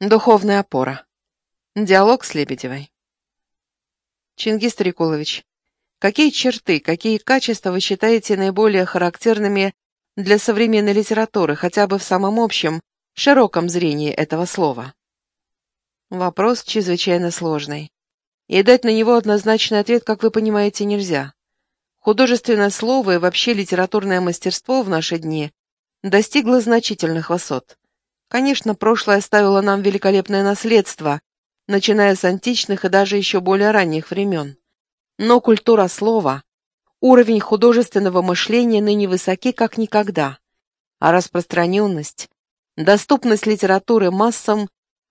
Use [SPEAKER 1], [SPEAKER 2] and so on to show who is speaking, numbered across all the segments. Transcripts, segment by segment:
[SPEAKER 1] Духовная опора. Диалог с Лебедевой. Чингис Трикулович, какие черты, какие качества вы считаете наиболее характерными для современной литературы, хотя бы в самом общем, широком зрении этого слова? Вопрос чрезвычайно сложный. И дать на него однозначный ответ, как вы понимаете, нельзя. Художественное слово и вообще литературное мастерство в наши дни достигло значительных высот. Конечно, прошлое оставило нам великолепное наследство, начиная с античных и даже еще более ранних времен. Но культура слова, уровень художественного мышления ныне высоки как никогда, а распространенность, доступность литературы массам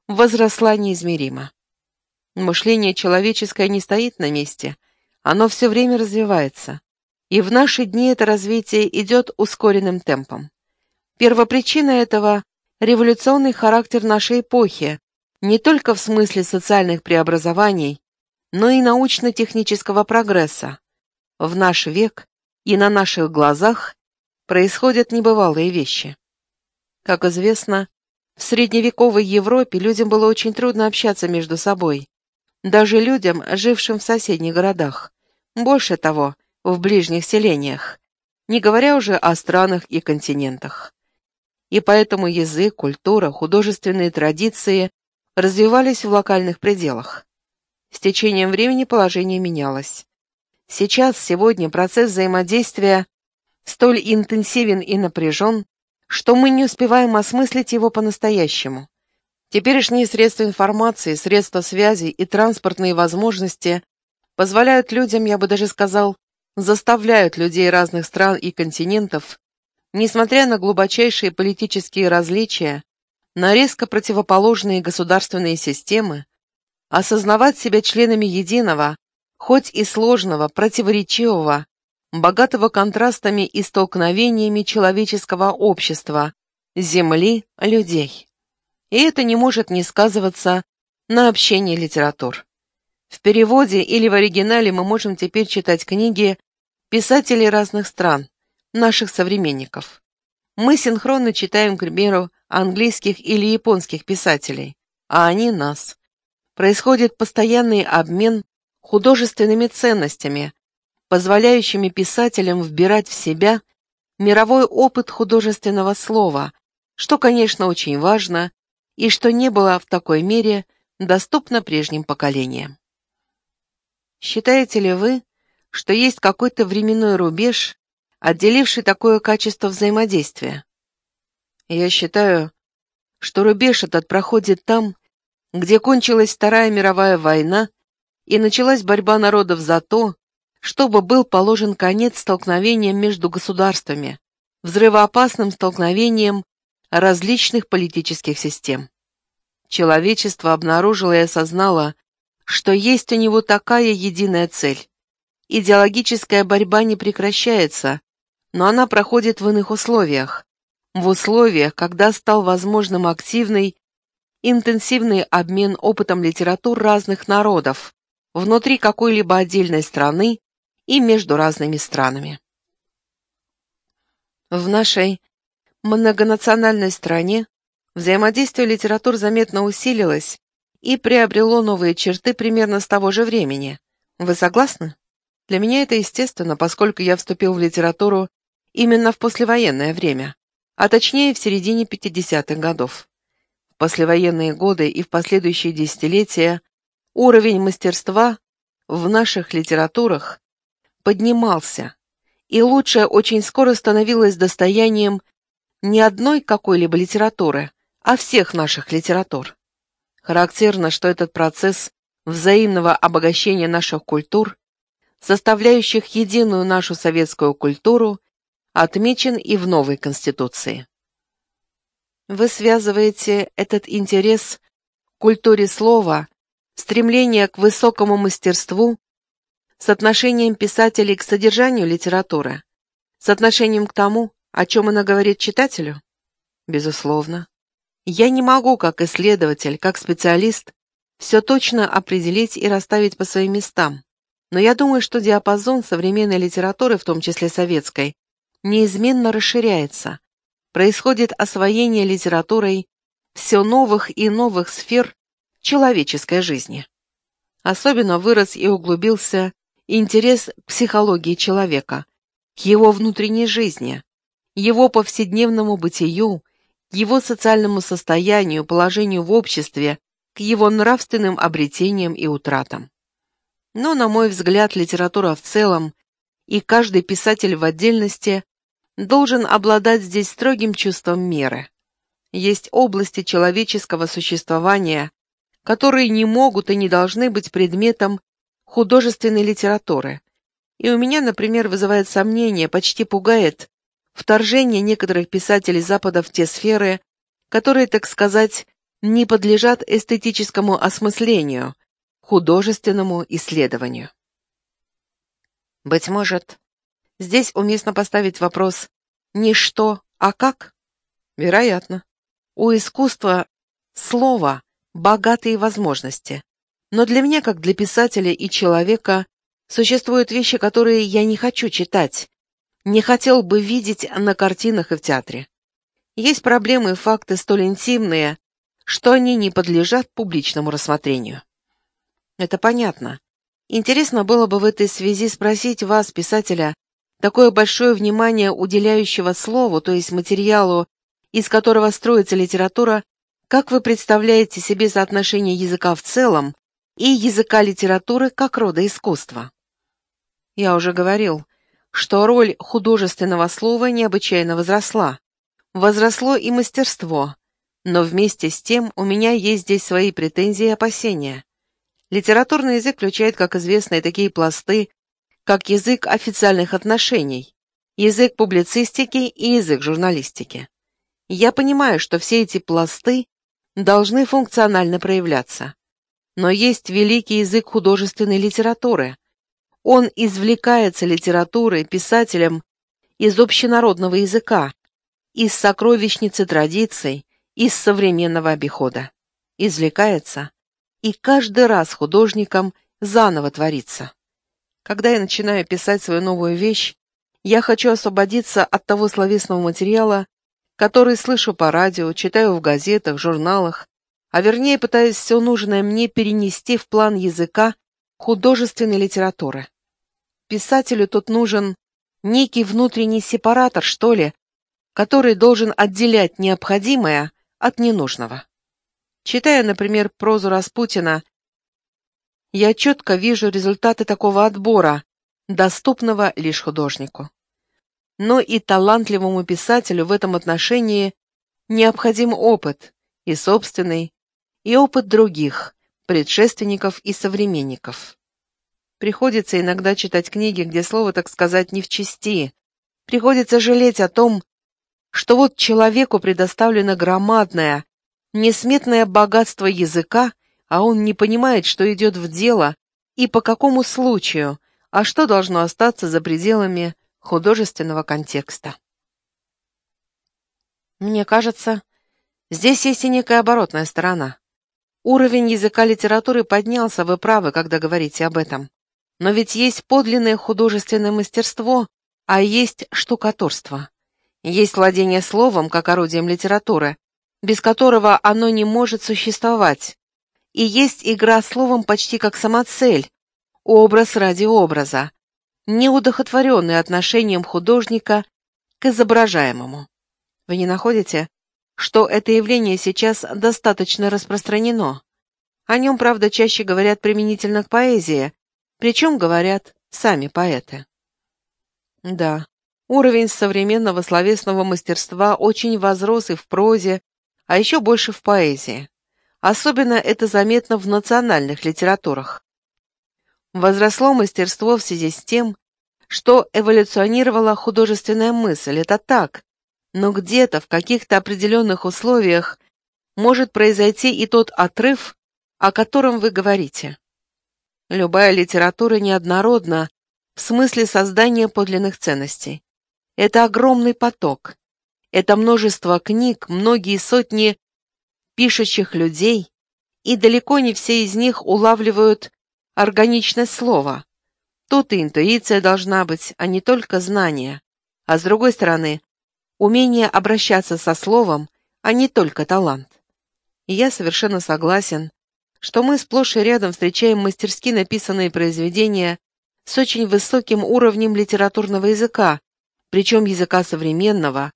[SPEAKER 1] возросла неизмеримо. Мышление человеческое не стоит на месте, оно все время развивается, и в наши дни это развитие идет ускоренным темпом. Первопричина этого революционный характер нашей эпохи, не только в смысле социальных преобразований, но и научно-технического прогресса. В наш век и на наших глазах происходят небывалые вещи. Как известно, в средневековой Европе людям было очень трудно общаться между собой, даже людям, жившим в соседних городах, больше того, в ближних селениях, не говоря уже о странах и континентах и поэтому язык, культура, художественные традиции развивались в локальных пределах. С течением времени положение менялось. Сейчас, сегодня, процесс взаимодействия столь интенсивен и напряжен, что мы не успеваем осмыслить его по-настоящему. Теперешние средства информации, средства связи и транспортные возможности позволяют людям, я бы даже сказал, заставляют людей разных стран и континентов Несмотря на глубочайшие политические различия, на резко противоположные государственные системы, осознавать себя членами единого, хоть и сложного, противоречивого, богатого контрастами и столкновениями человеческого общества, земли, людей. И это не может не сказываться на общении литератур. В переводе или в оригинале мы можем теперь читать книги писателей разных стран, наших современников. Мы синхронно читаем, к примеру, английских или японских писателей, а они нас. Происходит постоянный обмен художественными ценностями, позволяющими писателям вбирать в себя мировой опыт художественного слова, что, конечно, очень важно и что не было в такой мере доступно прежним поколениям. Считаете ли вы, что есть какой-то временной рубеж, отделивший такое качество взаимодействия. Я считаю, что рубеж этот проходит там, где кончилась Вторая мировая война и началась борьба народов за то, чтобы был положен конец столкновениям между государствами, взрывоопасным столкновением различных политических систем. Человечество обнаружило и осознало, что есть у него такая единая цель. Идеологическая борьба не прекращается, но она проходит в иных условиях. В условиях, когда стал возможным активный, интенсивный обмен опытом литератур разных народов внутри какой-либо отдельной страны и между разными странами. В нашей многонациональной стране взаимодействие литератур заметно усилилось и приобрело новые черты примерно с того же времени. Вы согласны? Для меня это естественно, поскольку я вступил в литературу именно в послевоенное время, а точнее в середине 50-х годов. В послевоенные годы и в последующие десятилетия уровень мастерства в наших литературах поднимался, и лучшее очень скоро становилось достоянием не одной какой-либо литературы, а всех наших литератур. Характерно, что этот процесс взаимного обогащения наших культур, составляющих единую нашу советскую культуру, отмечен и в новой Конституции. Вы связываете этот интерес к культуре слова, стремление к высокому мастерству с отношением писателей к содержанию литературы, с отношением к тому, о чем она говорит читателю? Безусловно. Я не могу, как исследователь, как специалист, все точно определить и расставить по своим местам. Но я думаю, что диапазон современной литературы, в том числе советской, неизменно расширяется. Происходит освоение литературой все новых и новых сфер человеческой жизни. Особенно вырос и углубился интерес к психологии человека, к его внутренней жизни, его повседневному бытию, его социальному состоянию, положению в обществе, к его нравственным обретениям и утратам. Но, на мой взгляд, литература в целом и каждый писатель в отдельности должен обладать здесь строгим чувством меры. Есть области человеческого существования, которые не могут и не должны быть предметом художественной литературы. И у меня, например, вызывает сомнение, почти пугает вторжение некоторых писателей Запада в те сферы, которые, так сказать, не подлежат эстетическому осмыслению, художественному исследованию. Быть может, здесь уместно поставить вопрос не что, а как? Вероятно. У искусства слова богатые возможности. Но для меня, как для писателя и человека, существуют вещи, которые я не хочу читать, не хотел бы видеть на картинах и в театре. Есть проблемы и факты столь интимные, что они не подлежат публичному рассмотрению. Это понятно. Интересно было бы в этой связи спросить вас, писателя, такое большое внимание уделяющего слову, то есть материалу, из которого строится литература, как вы представляете себе соотношение языка в целом и языка литературы как рода искусства? Я уже говорил, что роль художественного слова необычайно возросла. Возросло и мастерство, но вместе с тем у меня есть здесь свои претензии и опасения. Литературный язык включает, как известно, и такие пласты, как язык официальных отношений, язык публицистики и язык журналистики. Я понимаю, что все эти пласты должны функционально проявляться. Но есть великий язык художественной литературы, он извлекается литературой, писателем из общенародного языка, из сокровищницы традиций, из современного обихода. Извлекается, и каждый раз художником заново творится. Когда я начинаю писать свою новую вещь, я хочу освободиться от того словесного материала, который слышу по радио, читаю в газетах, журналах, а вернее пытаюсь все нужное мне перенести в план языка художественной литературы. Писателю тут нужен некий внутренний сепаратор, что ли, который должен отделять необходимое от ненужного. Читая, например, прозу Распутина, я четко вижу результаты такого отбора, доступного лишь художнику. Но и талантливому писателю в этом отношении необходим опыт, и собственный, и опыт других, предшественников и современников. Приходится иногда читать книги, где слово, так сказать, не в чести. Приходится жалеть о том, что вот человеку предоставлено громадное, несметное богатство языка, а он не понимает, что идет в дело и по какому случаю, а что должно остаться за пределами художественного контекста. Мне кажется, здесь есть и некая оборотная сторона. Уровень языка литературы поднялся, вы правы, когда говорите об этом. Но ведь есть подлинное художественное мастерство, а есть штукатурство. Есть владение словом, как орудием литературы, без которого оно не может существовать. И есть игра словом почти как самоцель, образ ради образа, неудохотворенный отношением художника к изображаемому. Вы не находите, что это явление сейчас достаточно распространено? О нем, правда, чаще говорят применительно к поэзии, причем говорят сами поэты. Да, уровень современного словесного мастерства очень возрос и в прозе, а еще больше в поэзии. Особенно это заметно в национальных литературах. Возросло мастерство в связи с тем, что эволюционировала художественная мысль, это так, но где-то в каких-то определенных условиях может произойти и тот отрыв, о котором вы говорите. Любая литература неоднородна в смысле создания подлинных ценностей. Это огромный поток. Это множество книг, многие сотни пишущих людей, и далеко не все из них улавливают органичность слова. Тут и интуиция должна быть, а не только знание. А с другой стороны, умение обращаться со словом, а не только талант. И я совершенно согласен, что мы сплошь и рядом встречаем мастерски написанные произведения с очень высоким уровнем литературного языка, причем языка современного,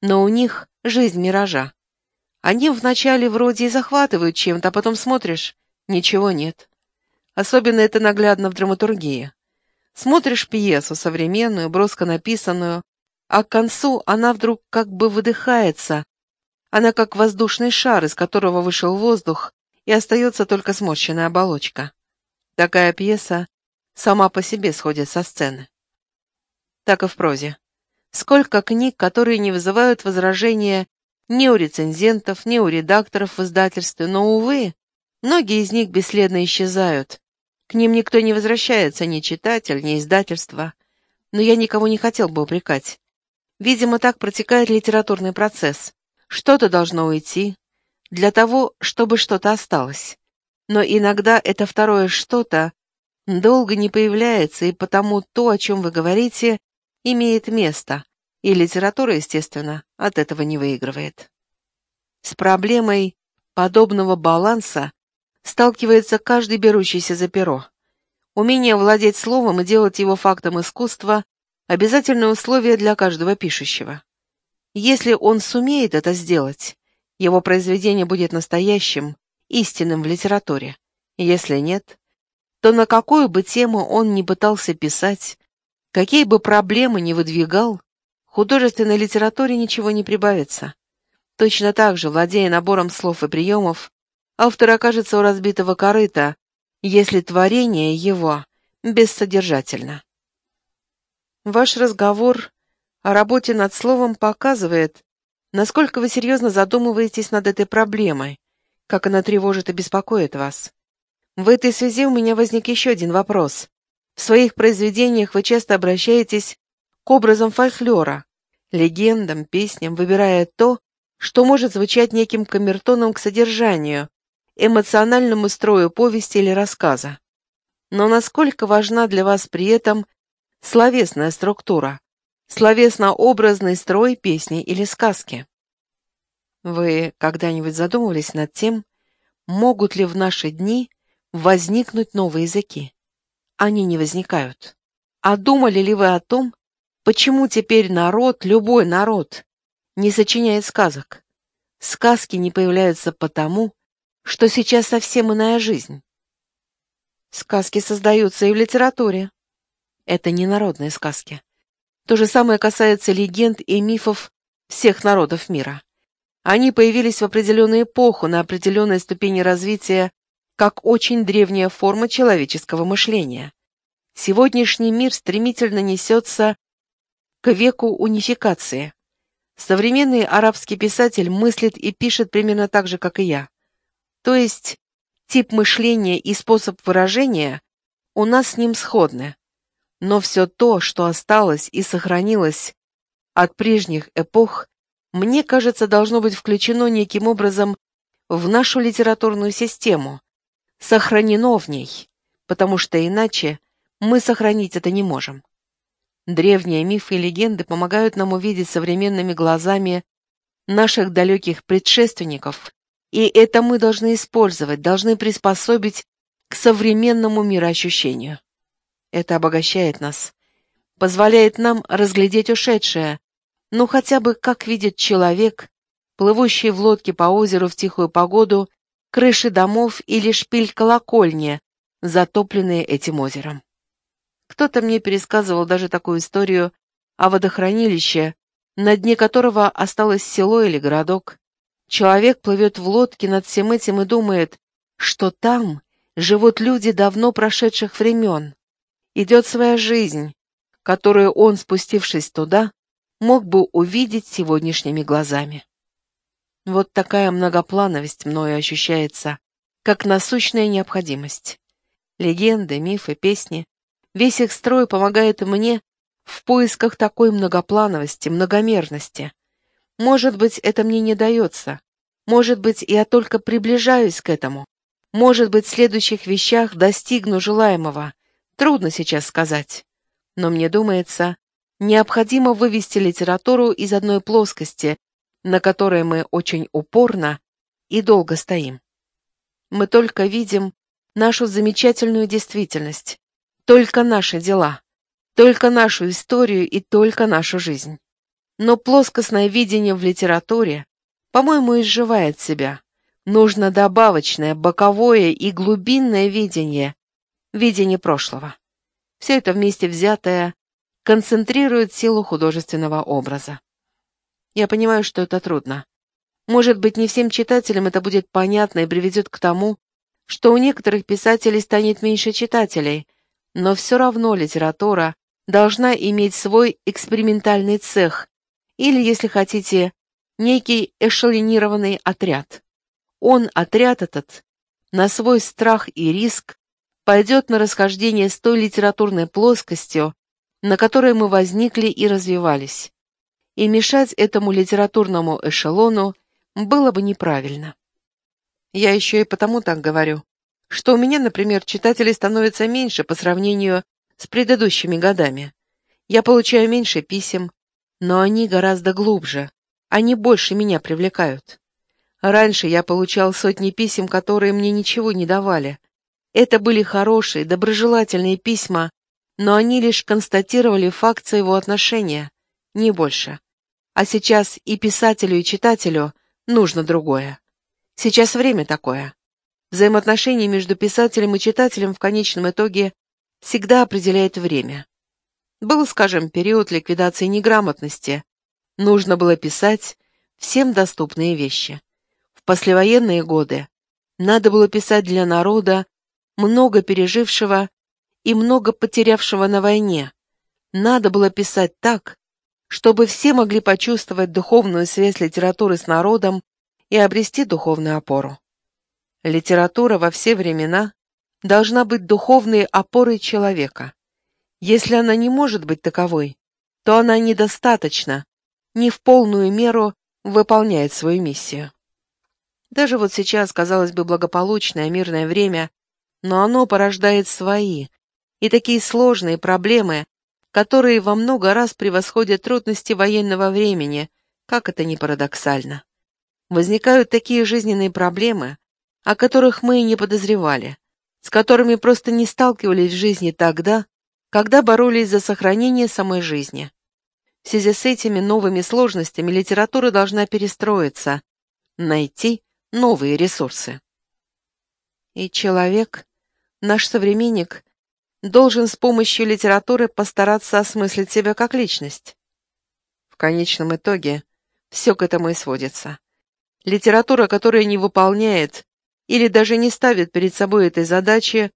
[SPEAKER 1] но у них жизнь миража. Они вначале вроде и захватывают чем-то, а потом смотришь — ничего нет. Особенно это наглядно в драматургии. Смотришь пьесу современную, броско написанную, а к концу она вдруг как бы выдыхается. Она как воздушный шар, из которого вышел воздух, и остается только сморщенная оболочка. Такая пьеса сама по себе сходит со сцены. Так и в прозе. Сколько книг, которые не вызывают возражения ни у рецензентов, ни у редакторов в издательстве, но, увы, многие из них бесследно исчезают. К ним никто не возвращается, ни читатель, ни издательство. Но я никого не хотел бы упрекать. Видимо, так протекает литературный процесс. Что-то должно уйти для того, чтобы что-то осталось. Но иногда это второе что-то долго не появляется, и потому то, о чем вы говорите, имеет место, и литература, естественно, от этого не выигрывает. С проблемой подобного баланса сталкивается каждый берущийся за перо. Умение владеть словом и делать его фактом искусства – обязательное условие для каждого пишущего. Если он сумеет это сделать, его произведение будет настоящим, истинным в литературе. Если нет, то на какую бы тему он ни пытался писать, какие бы проблемы ни выдвигал, художественной литературе ничего не прибавится. Точно так же, владея набором слов и приемов, автор окажется у разбитого корыта, если творение его бессодержательно. Ваш разговор о работе над словом показывает, насколько вы серьезно задумываетесь над этой проблемой, как она тревожит и беспокоит вас. В этой связи у меня возник еще один вопрос. В своих произведениях вы часто обращаетесь к образам фольклора, легендам, песням, выбирая то, что может звучать неким камертоном к содержанию, эмоциональному строю повести или рассказа. Но насколько важна для вас при этом словесная структура, словесно-образный строй песни или сказки? Вы когда-нибудь задумывались над тем, могут ли в наши дни возникнуть новые языки. Они не возникают. А думали ли вы о том, почему теперь народ, любой народ, не сочиняет сказок? Сказки не появляются потому, что сейчас совсем иная жизнь. Сказки создаются и в литературе. Это не народные сказки. То же самое касается легенд и мифов всех народов мира. Они появились в определенную эпоху, на определенной ступени развития как очень древняя форма человеческого мышления. Сегодняшний мир стремительно несется к веку унификации. Современный арабский писатель мыслит и пишет примерно так же, как и я. То есть тип мышления и способ выражения у нас с ним сходны. Но все то, что осталось и сохранилось от прежних эпох, мне кажется, должно быть включено неким образом в нашу литературную систему, сохранено в ней, потому что иначе мы сохранить это не можем. Древние мифы и легенды помогают нам увидеть современными глазами наших далеких предшественников, и это мы должны использовать, должны приспособить к современному мироощущению. Это обогащает нас, позволяет нам разглядеть ушедшее, ну хотя бы как видит человек, плывущий в лодке по озеру в тихую погоду крыши домов или шпиль колокольни, затопленные этим озером. Кто-то мне пересказывал даже такую историю о водохранилище, на дне которого осталось село или городок. Человек плывет в лодке над всем этим и думает, что там живут люди давно прошедших времен. Идет своя жизнь, которую он, спустившись туда, мог бы увидеть сегодняшними глазами. Вот такая многоплановость мною ощущается, как насущная необходимость. Легенды, мифы, песни, весь их строй помогает мне в поисках такой многоплановости, многомерности. Может быть, это мне не дается. Может быть, я только приближаюсь к этому. Может быть, в следующих вещах достигну желаемого. Трудно сейчас сказать. Но мне думается, необходимо вывести литературу из одной плоскости, на которой мы очень упорно и долго стоим. Мы только видим нашу замечательную действительность, только наши дела, только нашу историю и только нашу жизнь. Но плоскостное видение в литературе, по-моему, изживает себя. Нужно добавочное, боковое и глубинное видение, видение прошлого. Все это вместе взятое концентрирует силу художественного образа. Я понимаю, что это трудно. Может быть, не всем читателям это будет понятно и приведет к тому, что у некоторых писателей станет меньше читателей, но все равно литература должна иметь свой экспериментальный цех, или, если хотите, некий эшелонированный отряд. Он, отряд этот, на свой страх и риск пойдет на расхождение с той литературной плоскостью, на которой мы возникли и развивались. И мешать этому литературному эшелону было бы неправильно. Я еще и потому так говорю, что у меня, например, читателей становится меньше по сравнению с предыдущими годами. Я получаю меньше писем, но они гораздо глубже, они больше меня привлекают. Раньше я получал сотни писем, которые мне ничего не давали. Это были хорошие, доброжелательные письма, но они лишь констатировали факт своего отношения, не больше. А сейчас и писателю, и читателю нужно другое. Сейчас время такое. Взаимоотношения между писателем и читателем в конечном итоге всегда определяет время. Был, скажем, период ликвидации неграмотности. Нужно было писать всем доступные вещи. В послевоенные годы надо было писать для народа, много пережившего и много потерявшего на войне. Надо было писать так, чтобы все могли почувствовать духовную связь литературы с народом и обрести духовную опору. Литература во все времена должна быть духовной опорой человека. Если она не может быть таковой, то она недостаточно, не в полную меру выполняет свою миссию. Даже вот сейчас, казалось бы, благополучное мирное время, но оно порождает свои, и такие сложные проблемы, которые во много раз превосходят трудности военного времени, как это ни парадоксально возникают такие жизненные проблемы, о которых мы и не подозревали, с которыми просто не сталкивались в жизни тогда, когда боролись за сохранение самой жизни. В связи с этими новыми сложностями литература должна перестроиться, найти новые ресурсы. И человек, наш современник, должен с помощью литературы постараться осмыслить себя как личность. В конечном итоге все к этому и сводится. Литература, которая не выполняет или даже не ставит перед собой этой задачи,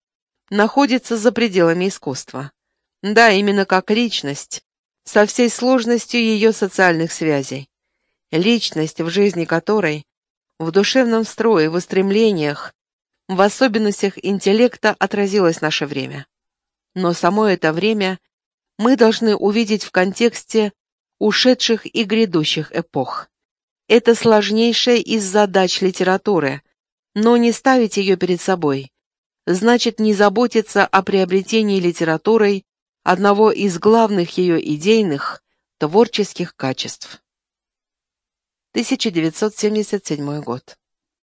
[SPEAKER 1] находится за пределами искусства. Да, именно как личность, со всей сложностью ее социальных связей. Личность, в жизни которой, в душевном строе, в устремлениях, в особенностях интеллекта отразилось наше время. Но само это время мы должны увидеть в контексте ушедших и грядущих эпох. Это сложнейшая из задач литературы, но не ставить ее перед собой значит не заботиться о приобретении литературой одного из главных ее идейных, творческих качеств. 1977 год.